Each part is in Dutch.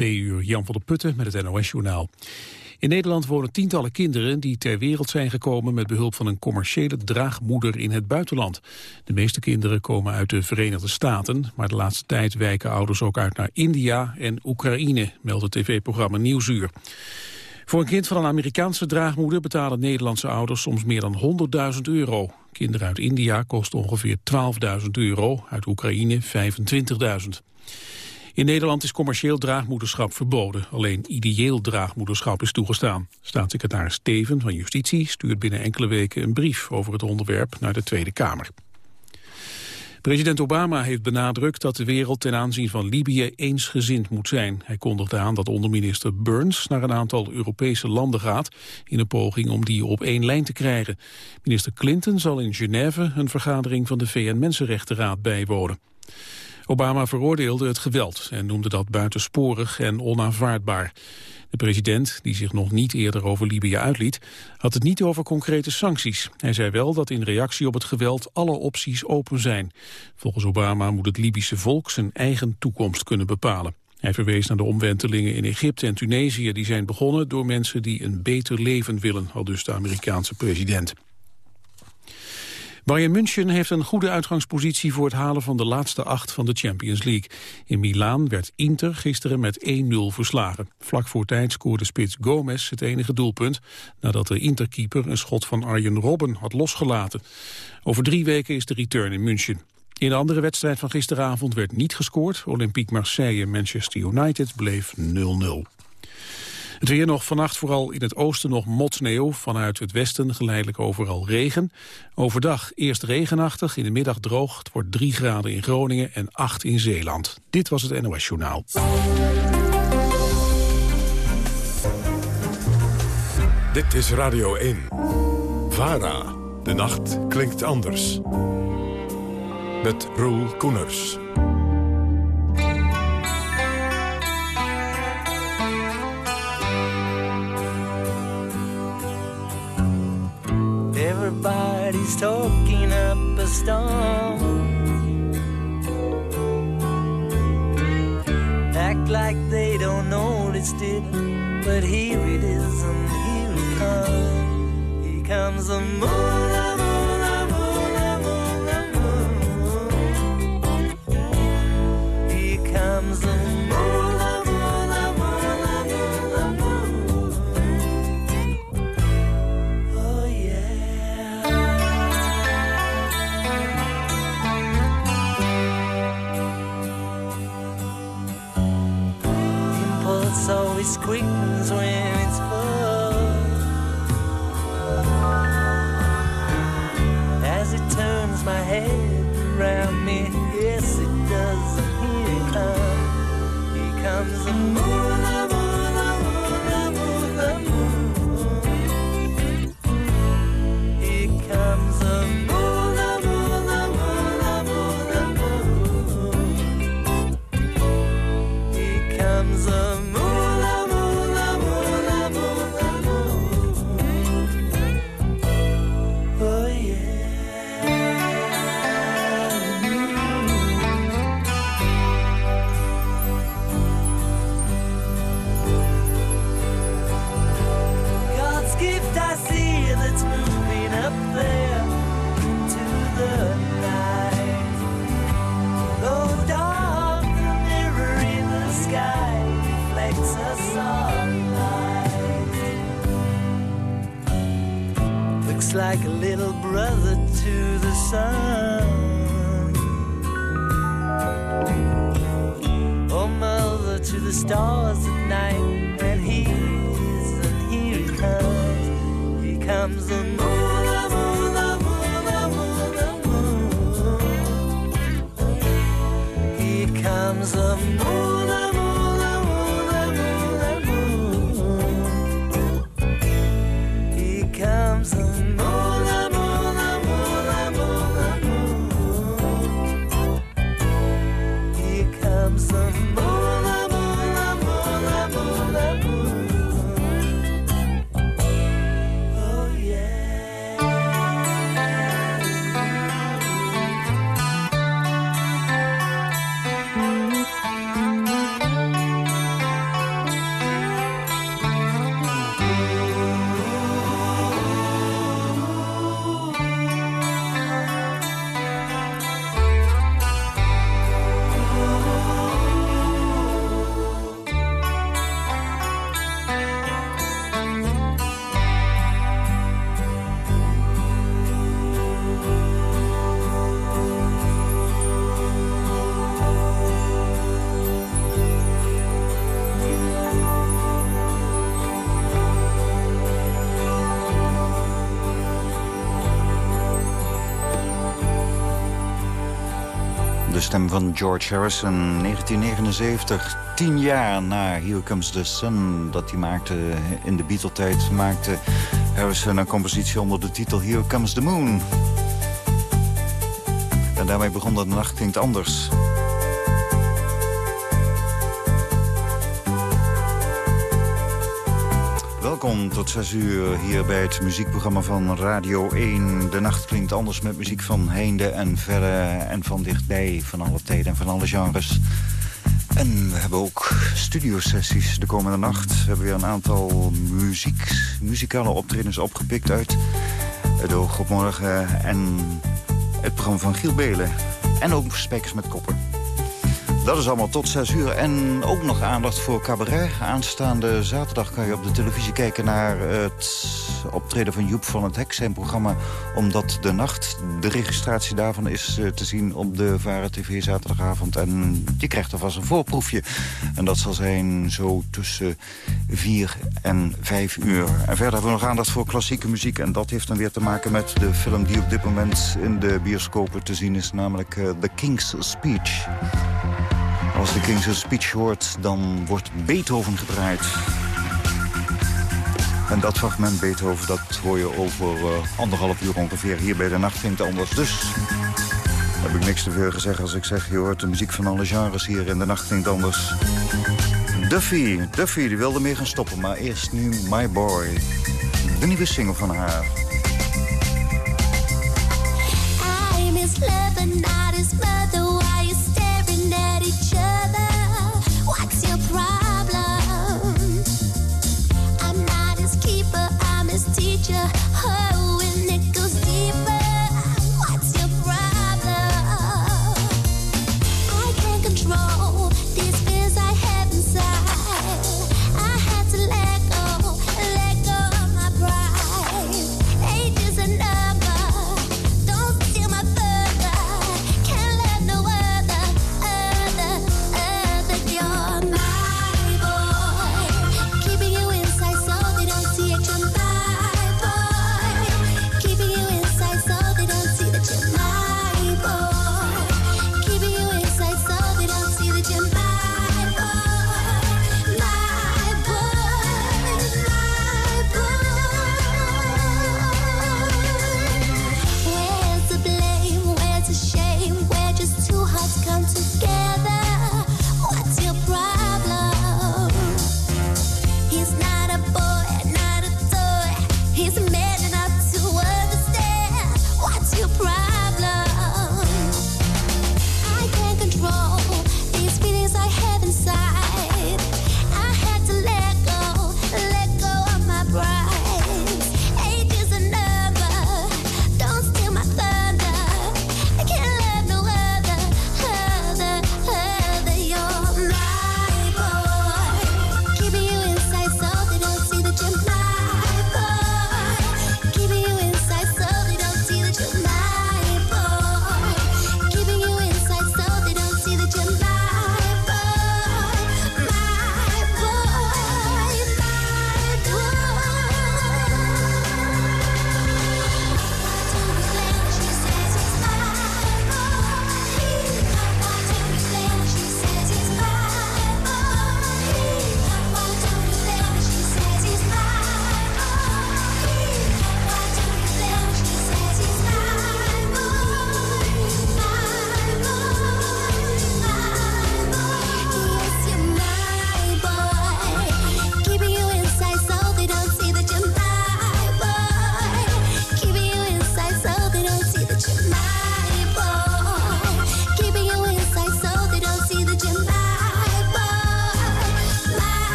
Twee uur Jan van der Putten met het NOS-journaal. In Nederland wonen tientallen kinderen die ter wereld zijn gekomen met behulp van een commerciële draagmoeder in het buitenland. De meeste kinderen komen uit de Verenigde Staten, maar de laatste tijd wijken ouders ook uit naar India en Oekraïne, meldt het tv-programma Nieuwsuur. Voor een kind van een Amerikaanse draagmoeder betalen Nederlandse ouders soms meer dan 100.000 euro. Kinderen uit India kosten ongeveer 12.000 euro, uit Oekraïne 25.000. In Nederland is commercieel draagmoederschap verboden. Alleen ideeel draagmoederschap is toegestaan. Staatssecretaris Steven van Justitie stuurt binnen enkele weken een brief over het onderwerp naar de Tweede Kamer. President Obama heeft benadrukt dat de wereld ten aanzien van Libië eensgezind moet zijn. Hij kondigde aan dat onderminister Burns naar een aantal Europese landen gaat... in een poging om die op één lijn te krijgen. Minister Clinton zal in Genève een vergadering van de VN-Mensenrechtenraad bijwonen. Obama veroordeelde het geweld en noemde dat buitensporig en onaanvaardbaar. De president, die zich nog niet eerder over Libië uitliet, had het niet over concrete sancties. Hij zei wel dat in reactie op het geweld alle opties open zijn. Volgens Obama moet het Libische volk zijn eigen toekomst kunnen bepalen. Hij verwees naar de omwentelingen in Egypte en Tunesië. Die zijn begonnen door mensen die een beter leven willen, al dus de Amerikaanse president. Bayern München heeft een goede uitgangspositie voor het halen van de laatste acht van de Champions League. In Milaan werd Inter gisteren met 1-0 verslagen. Vlak voor tijd scoorde spits Gomez het enige doelpunt, nadat de Interkeeper een schot van Arjen Robben had losgelaten. Over drie weken is de return in München. In de andere wedstrijd van gisteravond werd niet gescoord. Olympique Marseille en Manchester United bleef 0-0. Het weer nog vannacht vooral in het oosten nog motsneeuw. Vanuit het westen geleidelijk overal regen. Overdag eerst regenachtig, in de middag droog. Het wordt 3 graden in Groningen en 8 in Zeeland. Dit was het NOS Journaal. Dit is Radio 1. VARA. De nacht klinkt anders. Met Roel Koeners. Everybody's talking up a storm. Act like they don't notice it, but here it is, and here it comes. Here comes the moon. Quickens when it's full. As it turns my head around me, yes it does. Here it comes, here comes the moon. Stem van George Harrison, 1979. Tien jaar na Here Comes the Sun, dat hij maakte in de Beatle-tijd... maakte Harrison een compositie onder de titel Here Comes the Moon. En daarmee begon de nacht klinkt anders. Welkom tot 6 uur hier bij het muziekprogramma van Radio 1. De nacht klinkt anders met muziek van heinde en verre en van dichtbij... van alle tijden en van alle genres. En we hebben ook studiosessies de komende nacht. We hebben weer een aantal muziek, muzikale optredens opgepikt uit... Het Oog op Morgen en het programma van Giel Belen. En ook Spijkers met Koppen. Dat is allemaal tot 6 uur. En ook nog aandacht voor cabaret. Aanstaande zaterdag kan je op de televisie kijken naar het optreden van Joep van het Hek. Zijn programma Omdat de Nacht. De registratie daarvan is eh, te zien op de Varen TV zaterdagavond. En je krijgt alvast een voorproefje. En dat zal zijn zo tussen 4 en 5 uur. En verder hebben we nog aandacht voor klassieke muziek. En dat heeft dan weer te maken met de film die op dit moment in de bioscopen te zien is. Namelijk uh, The King's Speech. Als de King's Speech hoort, dan wordt Beethoven gedraaid. En dat fragment Beethoven, dat hoor je over uh, anderhalf uur ongeveer hier bij de Nacht Vindt Anders. Dus heb ik niks te veel gezegd als ik zeg... je hoort de muziek van alle genres hier in de Nacht Vindt Anders. Duffy, Duffy, die wilde meer gaan stoppen, maar eerst nu My Boy. De nieuwe single van haar. I miss love and not his mother Why you staring at each other?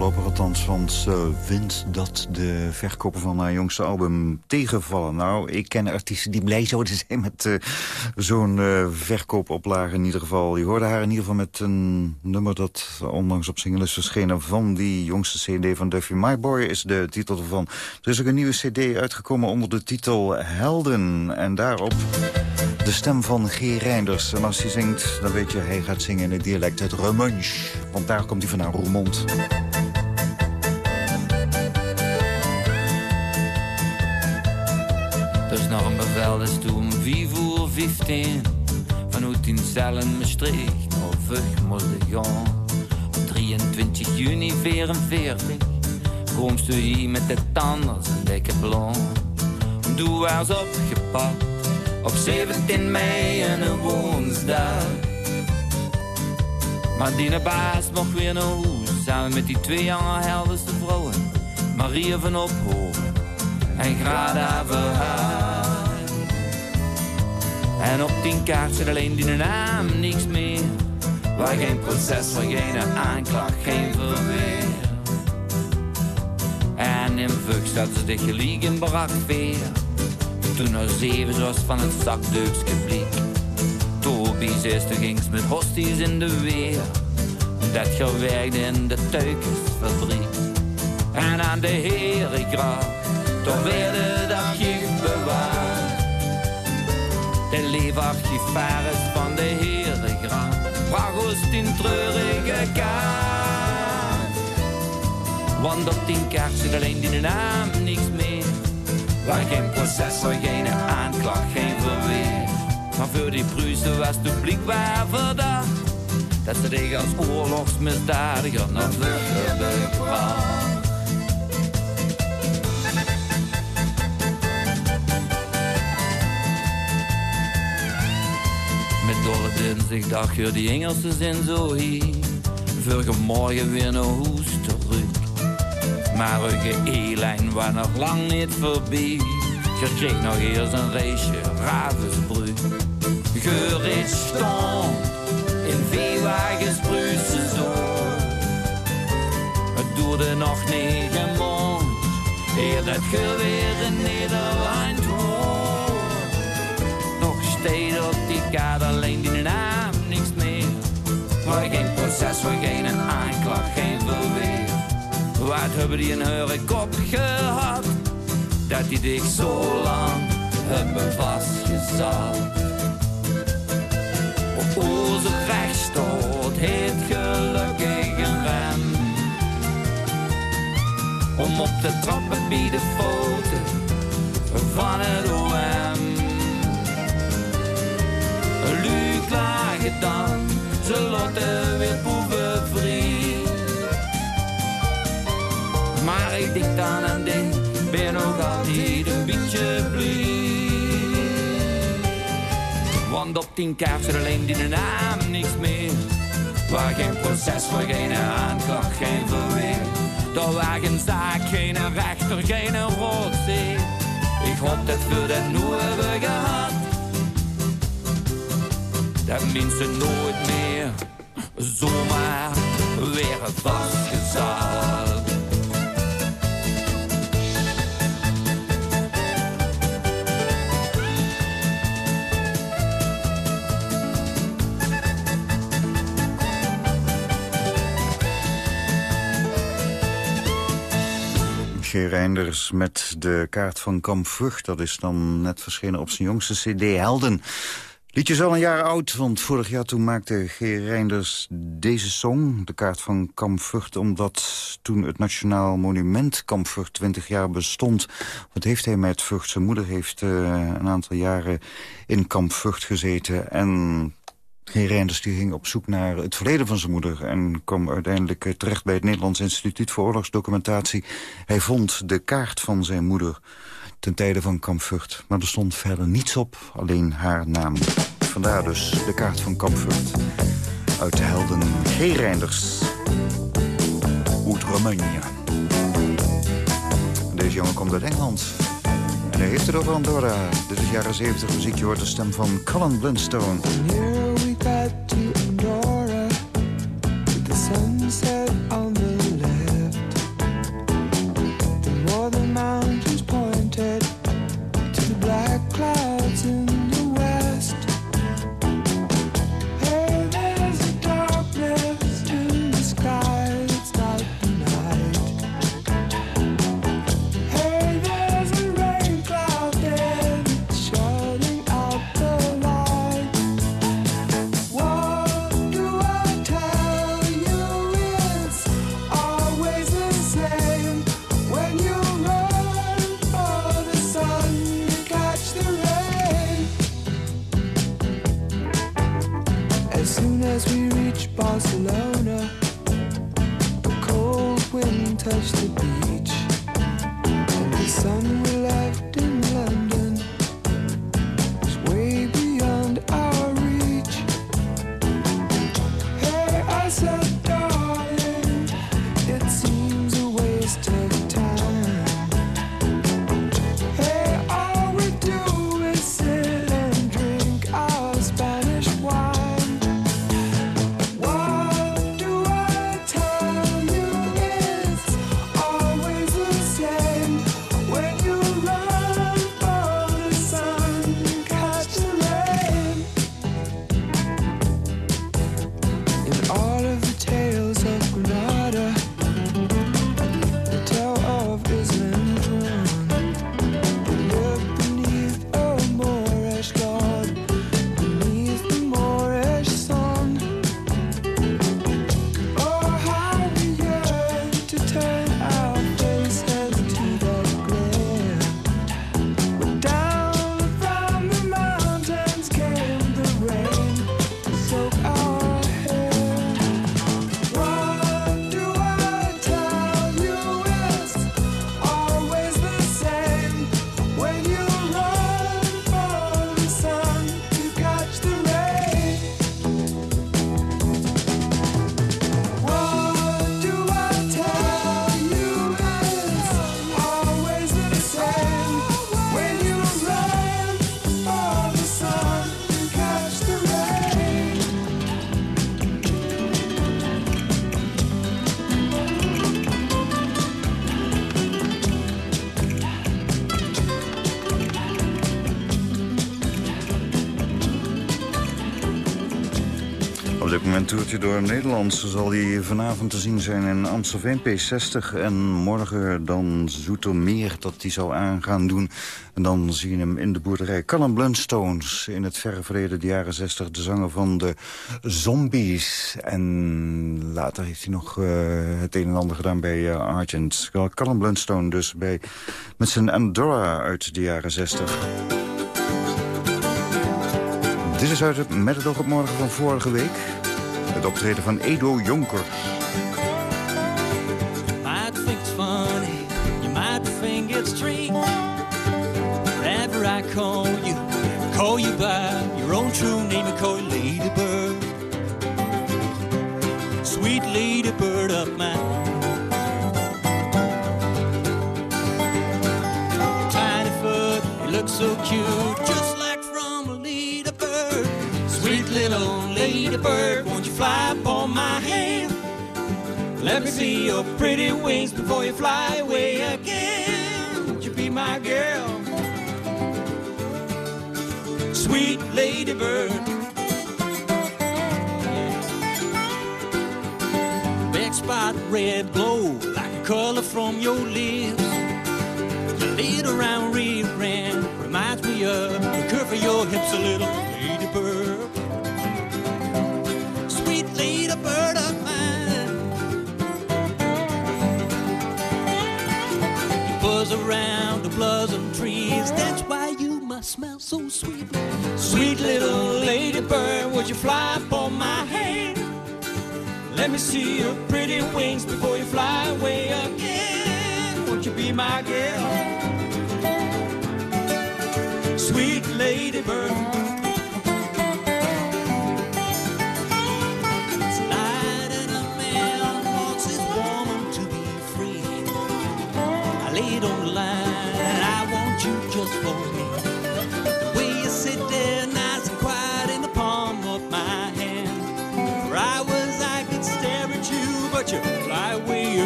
Voorlopig althans... want ze vindt dat de verkopen van haar jongste album tegenvallen. Nou, ik ken artiesten die blij zouden zijn met eh, zo'n eh, verkoopoplage in ieder geval. Je hoorde haar in ieder geval met een nummer dat onlangs op single is verschenen... van die jongste cd van Duffy. My Boy is de titel ervan. Er is ook een nieuwe cd uitgekomen onder de titel Helden. En daarop de stem van G. Reinders. En als hij zingt, dan weet je, hij gaat zingen in het dialect uit Remunch. Want daar komt hij vandaan, Roermond. Dat is toen 5 uur 15. Vanuit in cellen Maastricht naar Vug moest. Op 23 juni 44 komst u hier met de tanden en dikke blond. Doe was opgepakt op 17 mei en een woensdag. Maar die baas mocht weer naar huis, samen met die twee jonge helderste vrouwen. Maria van Ophoven en Grada Verhaal. En op tien kaart zit alleen die naam, niks meer. Waar geen proces, waar geen aanklacht, geen verweer. En in Vug zat ze de geliegen barak weer. Toen er zeven zoals van het zakdeukske bliek. Toby zesde gings met hosties in de weer. Dat gewerkte in de tuikersfabriek. En aan de herengracht, toch weer de daggift bewaard. De leverarchivaris van de herengracht. Vraag ons in treurige kaart. Want op tien kaart zit alleen die naam niks meer. Waar geen proces, geen aanklacht, geen verweer. Maar voor die Pruisen was het publiek waar verdacht. Dat ze tegen als oorlogsmisdadiger Vugge gebracht. Dolle dinsdag je die Engelse zin zo hier. Vorige morgen weer naar huis terug. Maar een E-lijn was nog lang niet voorbij. Je kreeg nog eerst een raceje Ravensbrug. Gereed stond in veewagens Pruisen zo. Het duurde nog negen maanden, eer dat je weer in Nederland kaart alleen die naam niks meer. Waar geen proces, waar geen aanklacht, geen verweer. Wat hebben die een heure kop gehad? Dat die dik zo lang hebben vastgezet. Op onze rechtsstoot heeft gelukkig een rem. Om op de trappen bij de foto van het lagen dan, ze lotte weer boevenvrij. Maar ik denk aan ding, ben ook altijd een beetje blij. Want op tien kaart zit alleen die naam niks meer. Waar geen proces, waar geen aanklacht, geen verweer. Door waar geen zaak, geen rechter, geen rotzee. Ik hoop dat we dat nu hebben gehad. Dat mensen nooit meer zomaar weer vastgezet. G. Reinders met de kaart van Kamp Vrucht. Dat is dan net verschenen op zijn jongste cd Helden. Liedje is al een jaar oud, want vorig jaar toen maakte G. Reinders deze song, de kaart van Kamp Vrucht, omdat toen het Nationaal Monument Kamp Vrucht 20 jaar bestond. Wat heeft hij met Vrucht? Zijn moeder heeft uh, een aantal jaren in Kamp Vrucht gezeten en G. Reinders die ging op zoek naar het verleden van zijn moeder... en kwam uiteindelijk eh, terecht bij het Nederlands Instituut voor Oorlogsdocumentatie. Hij vond de kaart van zijn moeder ten tijde van Kamp Vught. Maar er stond verder niets op, alleen haar naam. Vandaar dus de kaart van Kamp Vught. Uit de helden G. Reinders. Uit Romania. Deze jongen komt uit Engeland. En hij heeft het over Andorra. Dit is jaren 70 muziek. Je hoort de stem van Colin Blunstone. Door Nederland. Zal hij vanavond te zien zijn in Amstelveen P60. En morgen dan Zoetermeer dat hij zou aan gaan doen. En dan zie je hem in de boerderij Callum Blunstones. In het verre verleden, de jaren 60, de zanger van de Zombies. En later heeft hij nog eh, het een en ander gedaan bij eh, Argent. Callum Blunstone dus bij, met zijn Andorra uit de jaren 60. Dit is uit het Met het oog op morgen van vorige week. Het optreden van Edo Jonker. might think it's funny, you might think it's strange. Whenever I call you, call you by your own true name, I call you Ladybird. Sweet Ladybird of mine. Look so cute, just like from a. Sweet little won't you fly upon my hand? Let me see your pretty wings before you fly away again. Would you be my girl? Sweet ladybird. Big spot red glow like a color from your lips. Your little round rear end reminds me of the curve of your hips, a little around the blossom trees. That's why you must smell so sweet. Sweet little ladybird, would you fly upon my hand? Let me see your pretty wings before you fly away again. Won't you be my girl? Sweet ladybird.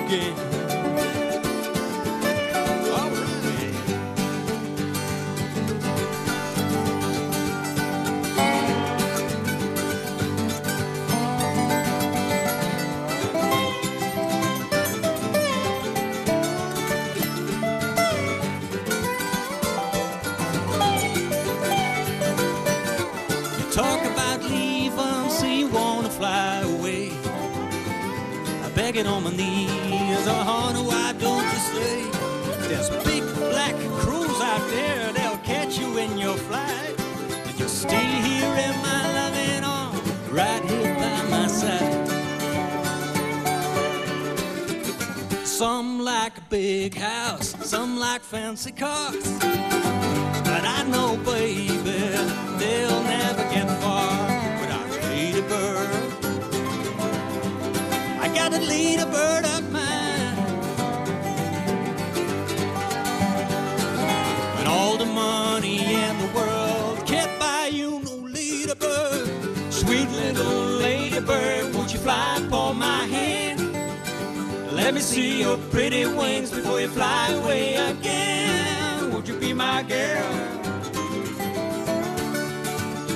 You talk about leaving, so you wanna fly away. I beg it on my knees, says, oh, honey, why don't you stay? There's big black crows out there, they'll catch you in your flight. But you're still here in my loving arms, right here by my side. Some like a big house, some like fancy cars. But I know, baby, they'll never get far without Lady Bird. I gotta lead a bird up sweet little ladybird, won't you fly upon my hand? Let me see your pretty wings before you fly away again. Won't you be my girl?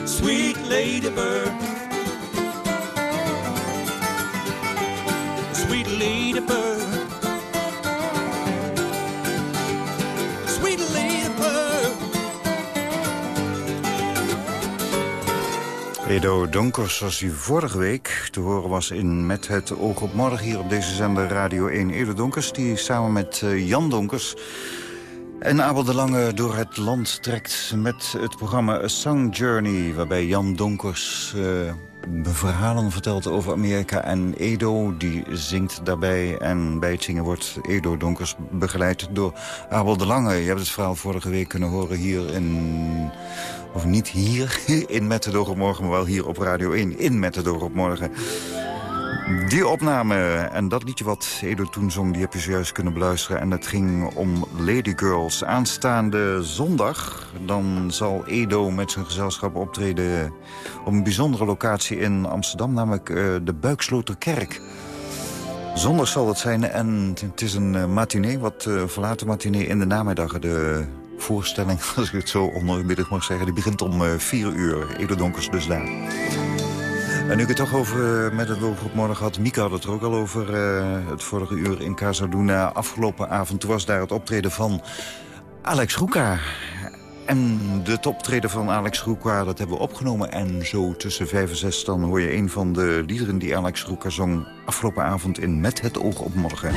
Sweet ladybird. Sweet ladybird. Edo Donkers, zoals u vorige week te horen was in Met het oog op morgen... hier op deze zender Radio 1. Edo Donkers, die samen met eh, Jan Donkers... en Abel de Lange door het land trekt met het programma A Song Journey... waarbij Jan Donkers eh, verhalen vertelt over Amerika en Edo. Die zingt daarbij en bij het zingen wordt Edo Donkers begeleid door Abel de Lange. Je hebt het verhaal vorige week kunnen horen hier in... Of niet hier, in Met het oog op morgen, maar wel hier op Radio 1. In Met het oog op morgen. Die opname en dat liedje wat Edo toen zong, die heb je zojuist kunnen beluisteren. En het ging om Lady Girls. Aanstaande zondag, dan zal Edo met zijn gezelschap optreden... op een bijzondere locatie in Amsterdam, namelijk eh, de Buiksloterkerk. Zondag zal het zijn en het is een eh, matinee, wat uh, verlaten matinee in de namiddag. De voorstelling, als ik het zo oneerbiedig mag zeggen, die begint om eh, 4 uur. Edo Donkers dus daar. En nu ik het toch over eh, met het op morgen had... Mika had het er ook al over eh, het vorige uur in Casa Luna. Afgelopen avond was daar het optreden van Alex Roeka. En de optreden van Alex Roeka, dat hebben we opgenomen. En zo tussen vijf en zes dan hoor je een van de liederen die Alex Roeka zong... afgelopen avond in Met het oog op morgen.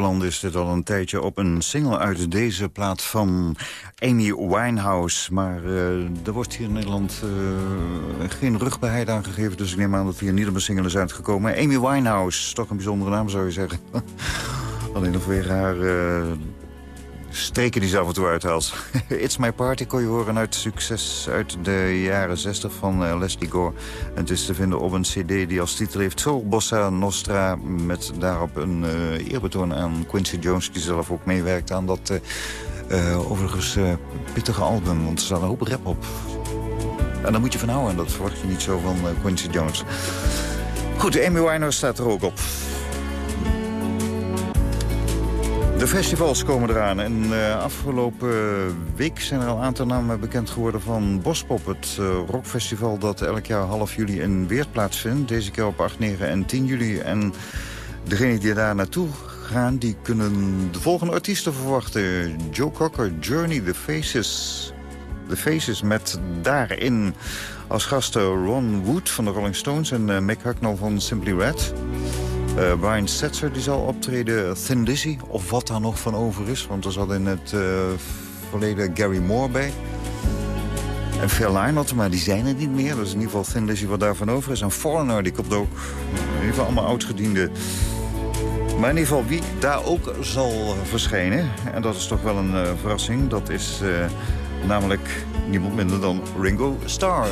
Landen is dit al een tijdje op een single uit deze plaat van Amy Winehouse. Maar eh, er wordt hier in Nederland uh, geen rugbaarheid aangegeven. Dus ik neem aan dat hier niet op een single is uitgekomen. Amy Winehouse, toch een bijzondere naam zou je zeggen. Alleen nog weer haar... Uh, streken die ze af en toe uithaalt. It's My Party kon je horen uit succes uit de jaren 60 van uh, Leslie Gore. En het is te vinden op een cd die als titel heeft Soul Bossa Nostra... met daarop een uh, eerbetoon aan Quincy Jones... die zelf ook meewerkt aan dat uh, overigens pittige album. Want er staat een hoop rap op. En daar moet je van houden. En dat verwacht je niet zo van Quincy Jones. Goed, Amy Winehouse staat er ook op. De festivals komen eraan. En uh, afgelopen week zijn er al een aantal namen bekend geworden van Bospop. Het uh, rockfestival dat elk jaar half juli in Weert plaatsvindt. Deze keer op 8, 9 en 10 juli. En degenen die daar naartoe gaan, die kunnen de volgende artiesten verwachten. Joe Cocker, Journey, The Faces. The Faces met daarin als gasten Ron Wood van de Rolling Stones... en uh, Mick Hucknall van Simply Red... Uh, Brian Setzer die zal optreden, Thin Lizzy, of wat daar nog van over is. Want er zat in het uh, verleden Gary Moore bij. En Phil Lynott, maar die zijn er niet meer. Dus in ieder geval Thin Lizzy wat daarvan over is. En Foreigner, die komt ook. In ieder geval allemaal oudgediende. Maar in ieder geval wie daar ook zal verschijnen. En dat is toch wel een uh, verrassing. Dat is namelijk niemand minder dan Ringo Starr.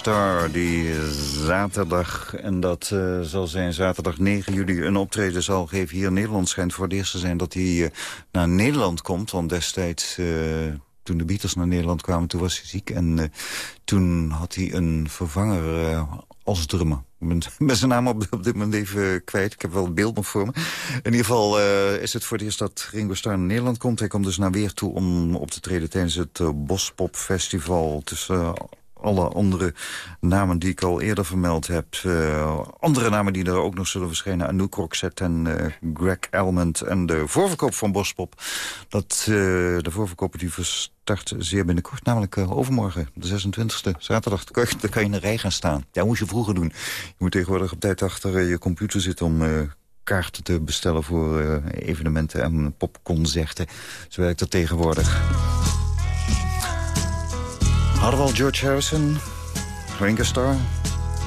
Starr, die zaterdag, en dat eh, zal zijn zaterdag 9 juli... een optreden zal geven hier in Nederland. Schijnt voor het eerst te zijn dat hij eh, naar Nederland komt. Want destijds, eh, toen de Beatles naar Nederland kwamen, toen was hij ziek. En toen had hij een vervanger als drummer. Ik ben zijn naam op, op dit moment even kwijt. Ik heb wel het beeld nog voor me. In ieder geval is het voor het eerst dat Ringo Starr naar Nederland komt. Hij komt dus naar weer toe om op te treden tijdens het Bospop Festival. Tussen alle andere namen die ik al eerder vermeld heb. Uh, andere namen die er ook nog zullen verschijnen. Anouk Roxette en uh, Greg Elmond. En de voorverkoop van Bospop. Dat, uh, de voorverkoop die verstart zeer binnenkort. Namelijk overmorgen, de 26e, zaterdag. Dan kan, kan je in de rij gaan staan. Ja, moet je vroeger doen. Je moet tegenwoordig op tijd achter je computer zitten om kaarten te bestellen voor evenementen en popconcerten. Zo werkt dat tegenwoordig. Hadden we al George Harrison, Ringo Starr.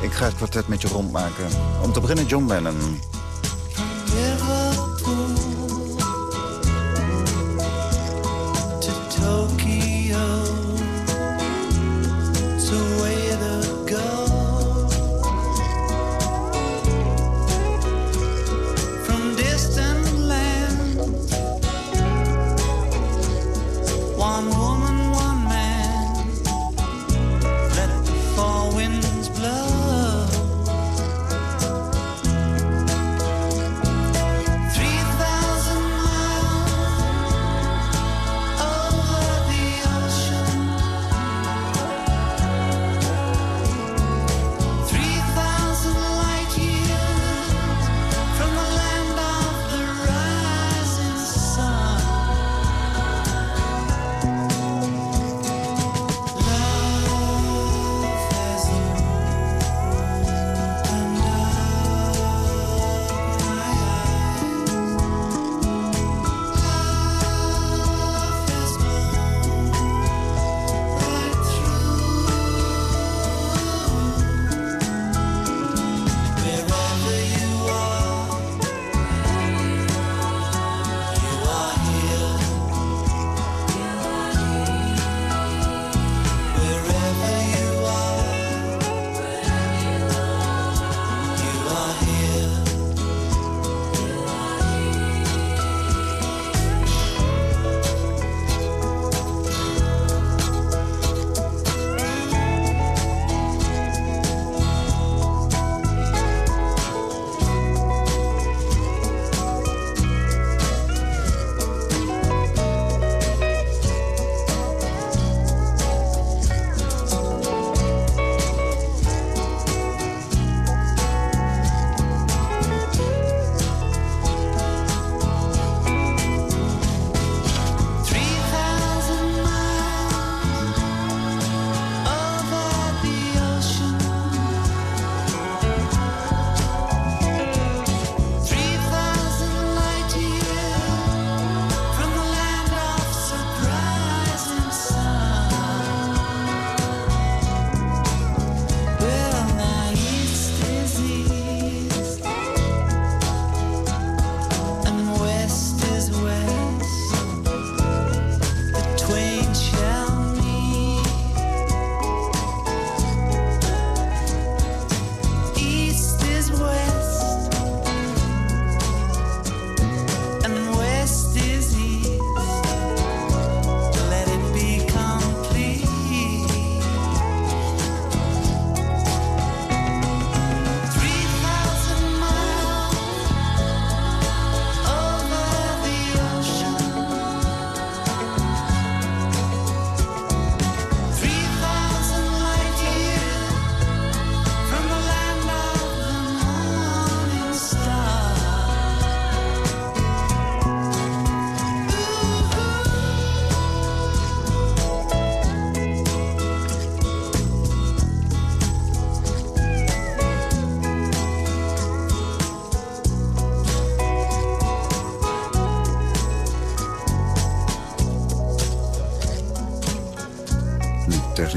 Ik ga het kwartet met je rondmaken. Om te beginnen John Lennon.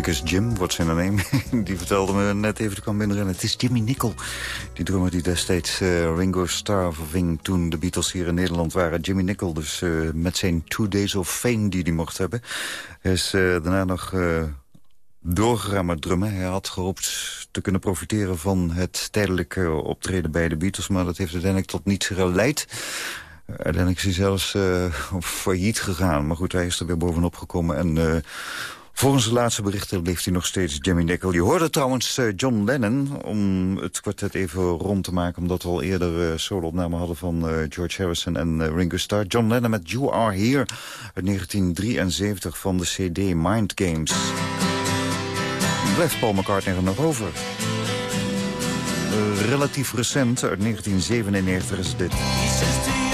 Technicus Jim, wordt zijn naam. die vertelde me net even, kwam binnenrennen. Het is Jimmy Nickel, die drummer die destijds uh, Ringo Starr verving... toen de Beatles hier in Nederland waren. Jimmy Nickel, dus uh, met zijn Two Days of Fame die hij mocht hebben. Hij is uh, daarna nog doorgegaan met drummen. Hij had gehoopt te kunnen profiteren van het tijdelijke optreden bij de Beatles... maar dat heeft uiteindelijk tot niets geleid. Uiteindelijk is hij zelfs uh, failliet gegaan. Maar goed, hij is er weer bovenop gekomen. En volgens de laatste berichten leeft hij nog steeds Jimmy Nickel. Je hoorde trouwens uh, John Lennon, om het kwartet even rond te maken... omdat we al eerder solo-opnamen hadden van George Harrison en Ringo Starr. John Lennon met You Are Here uit 1973 van de CD Mind Games. Blijft Paul McCartney er nog over? relatief recent, uit 1997 is dit.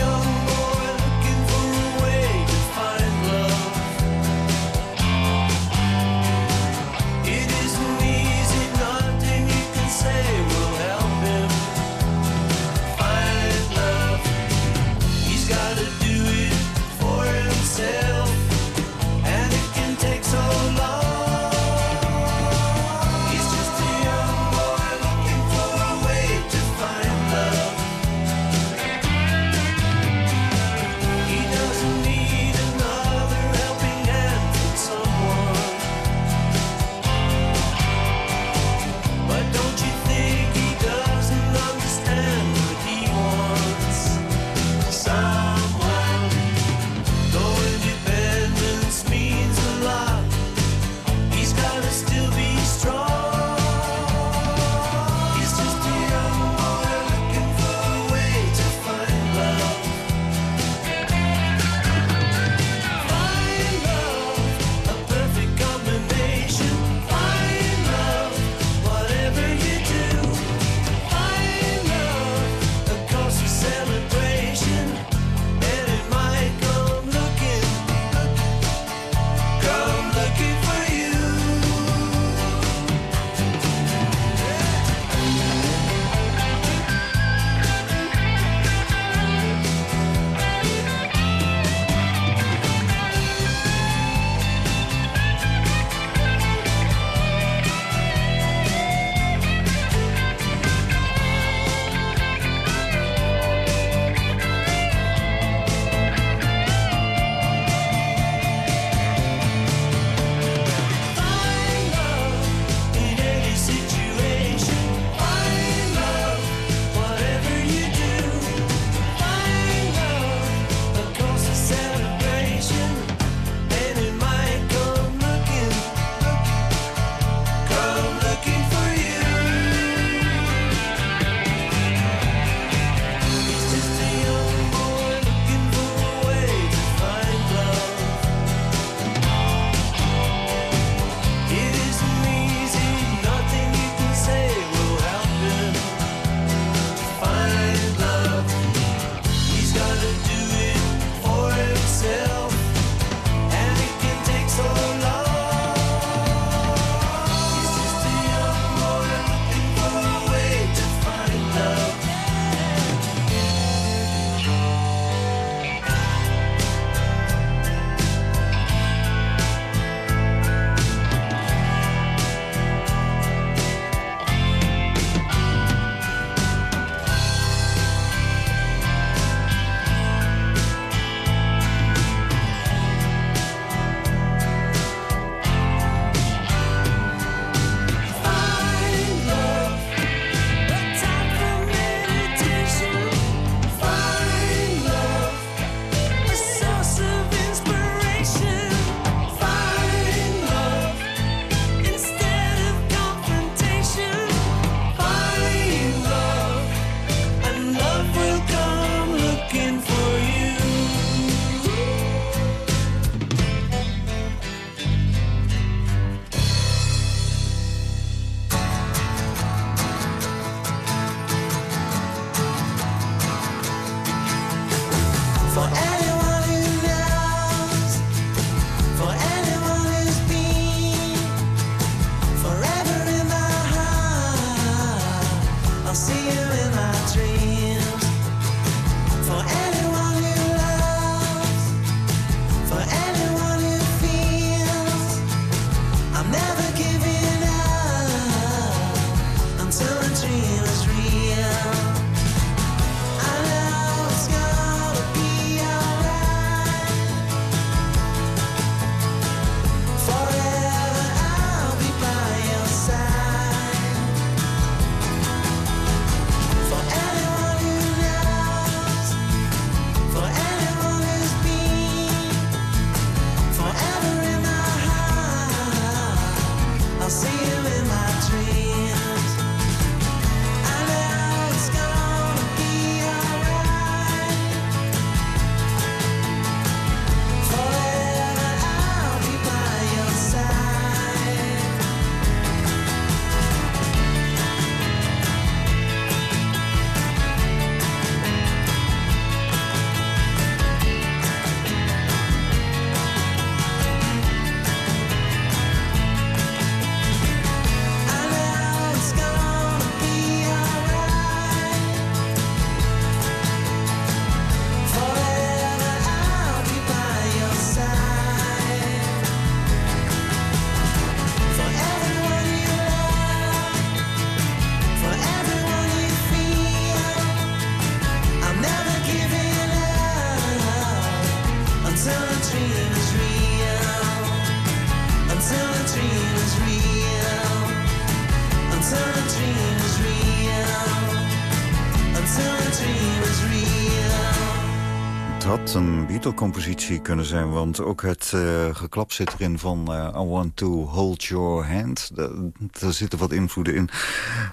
Compositie kunnen zijn. Want ook het eh, geklap zit erin van eh, I want to hold your hand. Daar zitten wat invloeden in.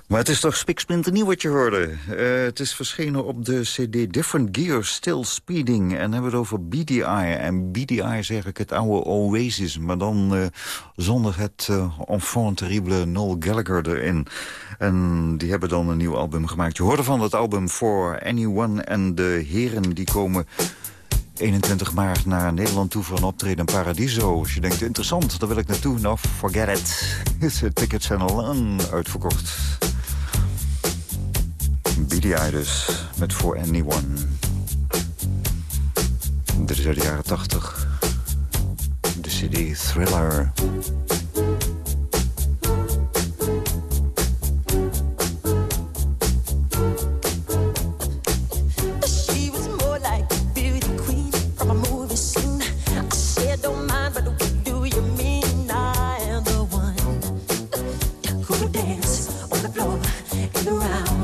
Maar het is toch spiksplinternieuw wat je hoorde. Eh, het is verschenen op de cd Different Gear Still Speeding. En hebben we het over BDI. En BDI zeg ik het oude Oasis. Maar dan zonder het enfant terrible Noel Gallagher erin. En die hebben dan een nieuw album gemaakt. Je hoorde van dat album For Anyone. En de heren die komen 21 maart naar Nederland toe voor een optreden in Paradiso. Als je denkt, interessant, daar wil ik naartoe. Nou, forget it. De tickets zijn al lang uitverkocht. BDI dus, met For Anyone. Dit is uit de jaren 80. De CD Thriller. dance on the floor in the around.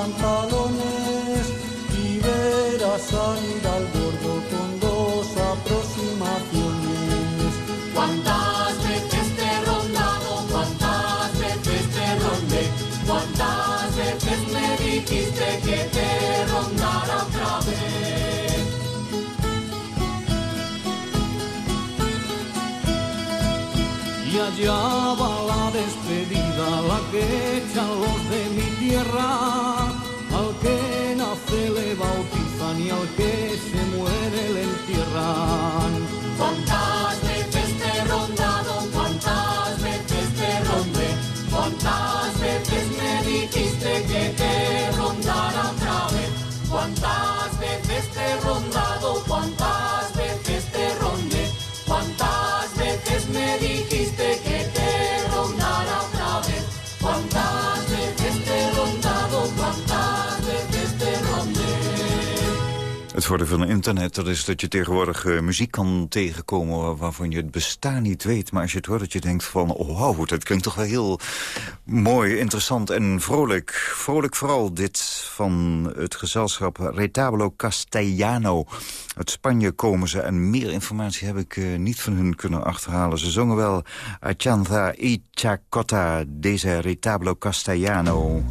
pantalones y verás salir al bordo con dos aproximaciones. ¿Cuántas veces te he rondado? ¿Cuántas veces te rondé? ¿Cuántas veces me dijiste que te rondara otra vez? Y allá ¿Cuántas veces te he rondado? ¿Cuántas veces te rondé? ¿Cuántas veces me dijiste que te rondara otra vez? ¿Cuántas veces te he rondado? ¿Cuántas veces te rondé? ¿Cuántas veces me dijiste worden van internet... dat is dat je tegenwoordig eh, muziek kan tegenkomen waarvan je het bestaan niet weet. Maar als je het hoort, dat je denkt van... oh wauw, dat klinkt toch wel heel mooi, interessant en vrolijk. Vrolijk vooral dit van het gezelschap Retablo Castellano. Uit Spanje komen ze en meer informatie heb ik eh, niet van hun kunnen achterhalen. Ze zongen wel Acienda y Chacota. deze Retablo Castellano...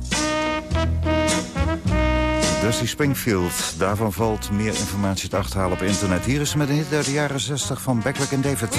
Dusty Springfield. Daarvan valt meer informatie te achterhalen op internet. Hier is met een hit uit de jaren 60 van Beckwith en David.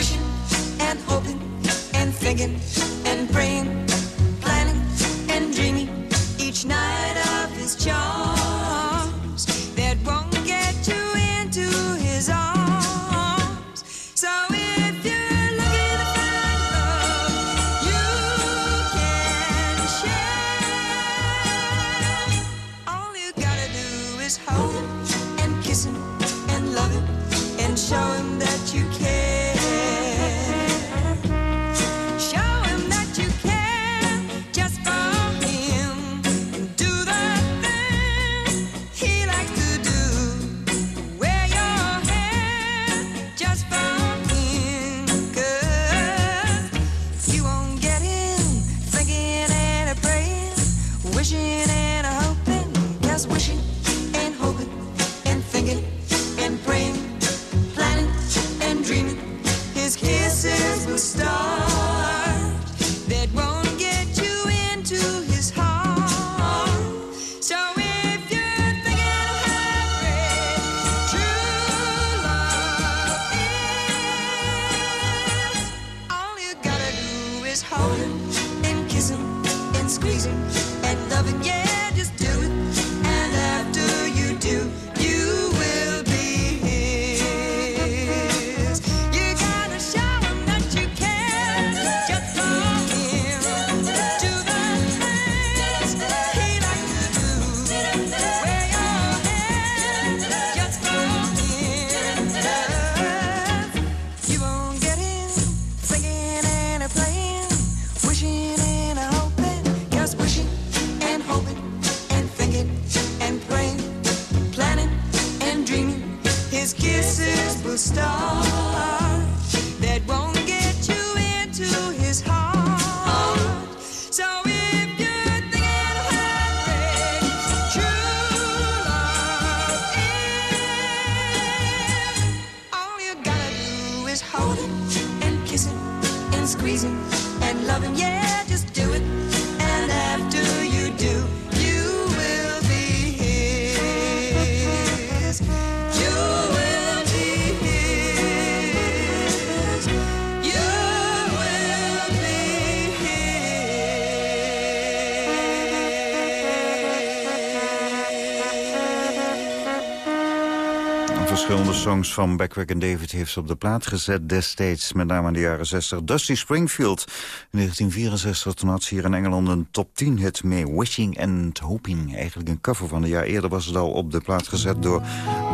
Van Beckwith en David heeft op de plaat gezet destijds. Met name in de jaren 60. Dusty Springfield in 1964. Toen had ze hier in Engeland een top 10 hit mee. Wishing and Hoping. Eigenlijk een cover van een jaar eerder was het al op de plaat gezet door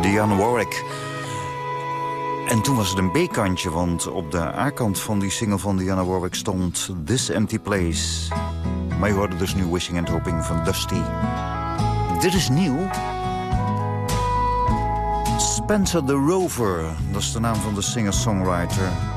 Dionne Warwick. En toen was het een B-kantje, want op de A-kant van die single van Diana Warwick stond This Empty Place. Maar je hoorde dus nu Wishing and Hoping van Dusty. Dit is nieuw. Spencer the Rover, dat is de naam van de singer-songwriter.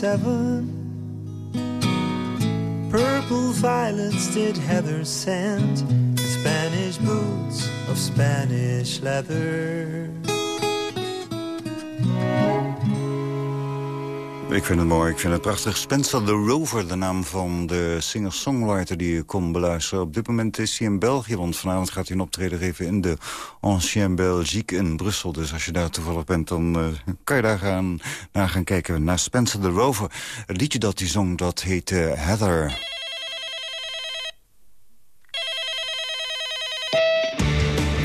27. Purple violets did Heather send, Spanish boots of Spanish leather. Ik vind het mooi, ik vind het prachtig. Spencer the Rover, de naam van de singer-songwriter die je kon beluisteren. Op dit moment is hij in België, want vanavond gaat hij een optreden geven in de Ancien Belgique in Brussel. Dus als je daar toevallig bent, dan eh, kan je daar gaan, naar gaan kijken. Naar Spencer the Rover. Het liedje dat hij zong, dat heet eh, Heather.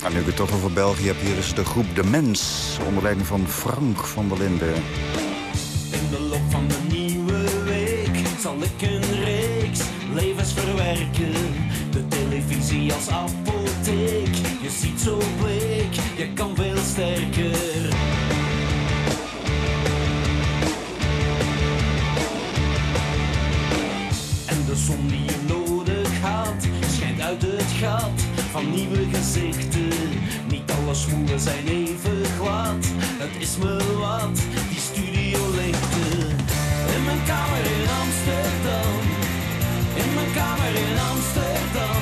En nu ik het toch over België heb, hier is de groep De Mens. Onder leiding van Frank van der Linden. In de loop van de nieuwe week zal ik een reeks levens verwerken. De televisie als apotheek, je ziet zo bleek, je kan veel sterker. En de zon die je nodig had, schijnt uit het gat van nieuwe gezichten. Niet alle smoelen zijn even glad, het is me wat, die In mijn kamer in Amsterdam, in mijn kamer in Amsterdam,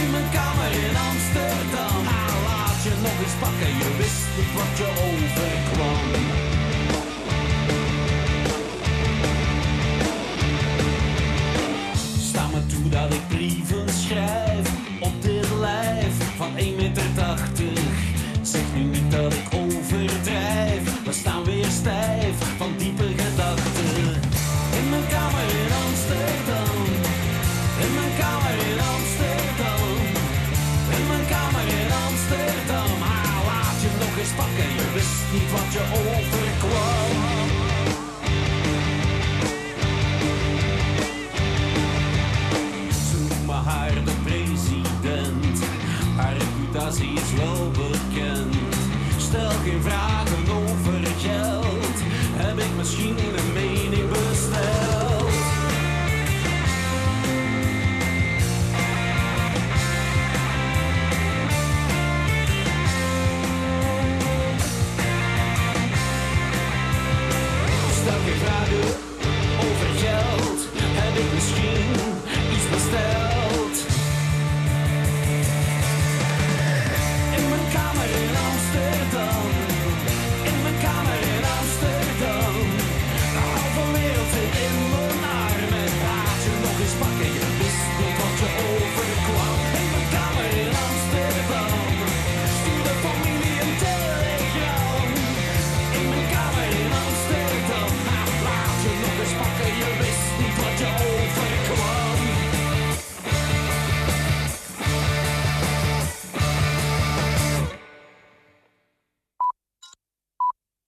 in mijn kamer in Amsterdam. Ah, laat je nog eens pakken, je wist niet wat je overkwam.